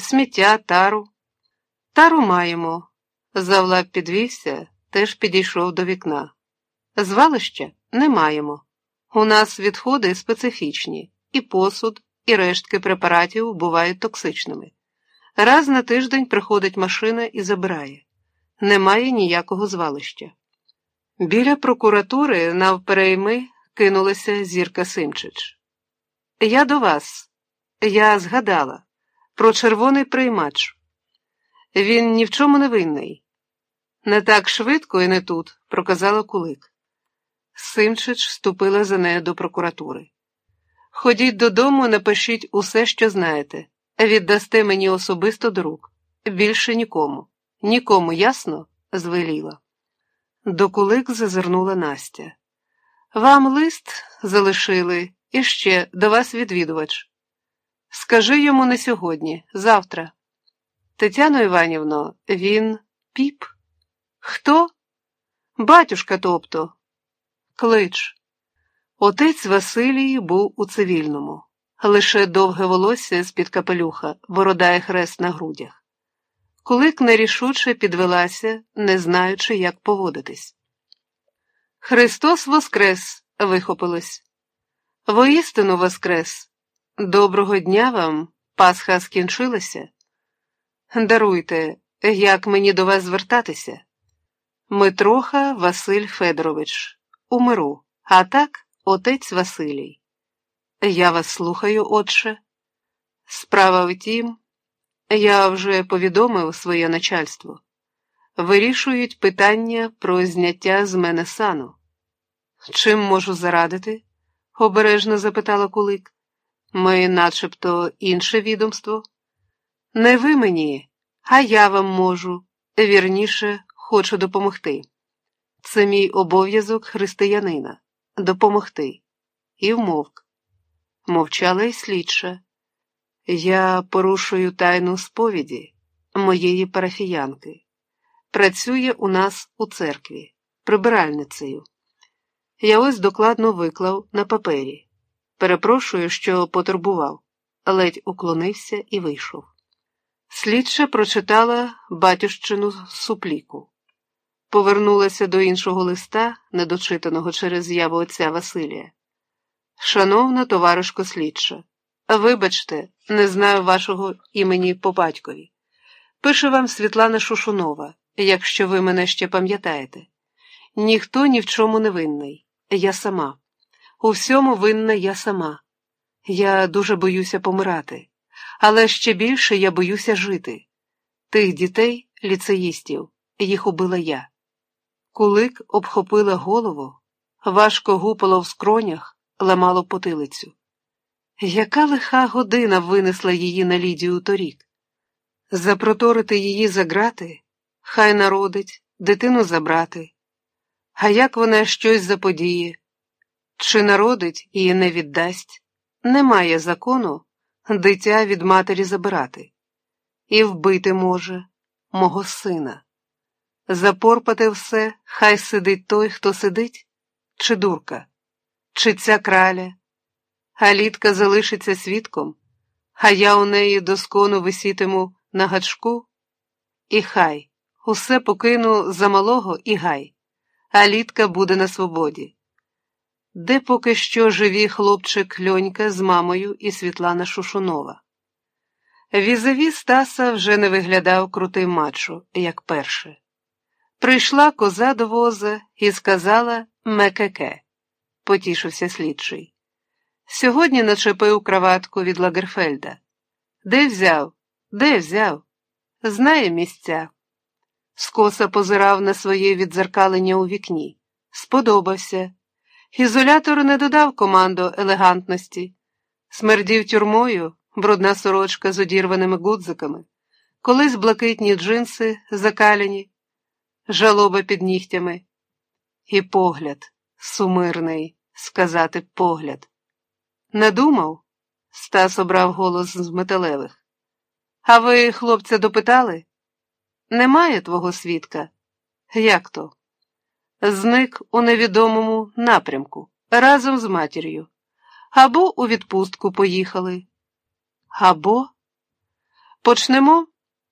сміття, тару. Тару маємо. Завлаб підвівся, теж підійшов до вікна. Звалища не маємо. У нас відходи специфічні, і посуд, і рештки препаратів бувають токсичними. Раз на тиждень приходить машина і забирає. Немає ніякого звалища. Біля прокуратури навперейми кинулася зірка Симчич. Я до вас, я згадала про червоний приймач. Він ні в чому не винний. Не так швидко і не тут, проказала кулик. Симчич ступила за нею до прокуратури. Ходіть додому, напишіть усе, що знаєте. Віддасте мені особисто до рук. Більше нікому. Нікому, ясно? звеліла. До кулик зазирнула Настя. Вам лист залишили і ще до вас відвідувач. Скажи йому не сьогодні, завтра. Тетяно Іванівно, він піп. Хто? Батюшка тобто. Клич. Отець Василій був у цивільному, лише довге волосся з-під капелюха, бородає хрест на грудях. Кулик нерішуче підвелася, не знаючи, як поводитись. Христос Воскрес! вихопилось. Воістину Воскрес! Доброго дня вам, Пасха скінчилася. Даруйте, як мені до вас звертатися? Митроха Василь Федорович, умиру, а так отець Василій. Я вас слухаю, отче. Справа в тім, я вже повідомив своє начальство. Вирішують питання про зняття з мене сану. Чим можу зарадити? обережно запитала Кулик. Ми начебто інше відомство. Не ви мені, а я вам можу, вірніше, хочу допомогти. Це мій обов'язок християнина допомогти. І вмовк. Мовчала й слідша. Я порушую тайну сповіді моєї парафіянки. Працює у нас у церкві, прибиральницею. Я ось докладно виклав на папері. Перепрошую, що потурбував, ледь уклонився і вийшов. Слідча прочитала батюшчину супліку, повернулася до іншого листа, недочитаного через з'яву отця Василія. Шановна товаришко слідча, вибачте, не знаю вашого імені по батькові. Пише вам Світлана Шушунова, якщо ви мене ще пам'ятаєте. Ніхто ні в чому не винний. Я сама. У всьому винна я сама. Я дуже боюся помирати, але ще більше я боюся жити. Тих дітей, ліцеїстів, їх убила я. Кулик обхопила голову, важко гупало в скронях, ламало потилицю. Яка лиха година винесла її на Лідію торік? Запроторити її за грати, хай народить, дитину забрати. А як вона щось заподіє? Чи народить і не віддасть? Немає закону дитя від матері забирати. І вбити може мого сина. Запорпати все, хай сидить той, хто сидить, чи дурка, чи ця краля, а літка залишиться свідком, а я у неї доскону висітиму на гачку, і хай усе покину за малого і гай а літка буде на свободі. Де поки що живі хлопчик Льонька з мамою і Світлана Шушунова. Візові Стаса вже не виглядав крутим мачо, як перше. Прийшла коза до воза і сказала мекеке, потішився слідчий. Сьогодні начепив краватку від Лагерфельда. Де взяв? Де взяв? Знає місця скоса позирав на своє відзеркалення у вікні. Сподобався. Ізолятор не додав команду елегантності, смердів тюрмою, брудна сорочка з одірваними гудзиками, колись блакитні джинси закаляні, жалоба під нігтями. І погляд, сумирний, сказати погляд. Не думав? Стас обрав голос з металевих. А ви, хлопця, допитали? Немає твого свідка? Як то? Зник у невідомому напрямку разом з матір'ю. Або у відпустку поїхали. Або Почнемо